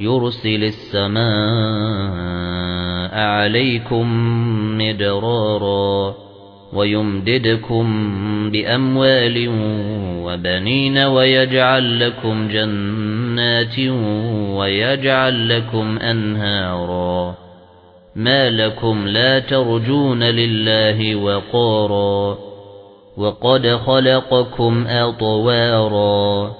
يُرْسِلِ السَّمَاءَ عَلَيْكُمْ مِدْرَارًا وَيُمْدِدْكُمْ بِأَمْوَالٍ وَبَنِينَ وَيَجْعَل لَّكُمْ جَنَّاتٍ وَيَجْعَل لَّكُمْ أَنْهَارًا مَا لَكُمْ لَا تَرْجُونَ لِلَّهِ وَقَارًا وَقَدْ خَلَقَكُمْ أَطْوَارًا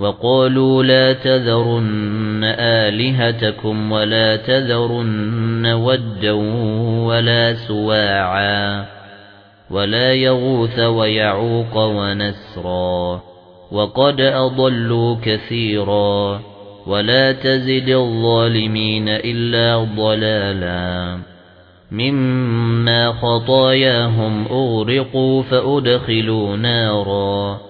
وَقَالُوا لَا تَذَرُنَّ آلِهَتَكُمْ وَلَا تَذَرُنَّ وَدًّا وَلَا سُوَاعًا وَلَا يَغُوثَ وَيَعُوقَ وَنَسْرًا وَقَدْ أَضَلُّوا كَثِيرًا وَلَا تَزِدِ الظَّالِمِينَ إِلَّا ضَلَالًا مِمَّا خَطَايَاهُمْ أُغْرِقُوا فَأُدْخِلُوا نَارًا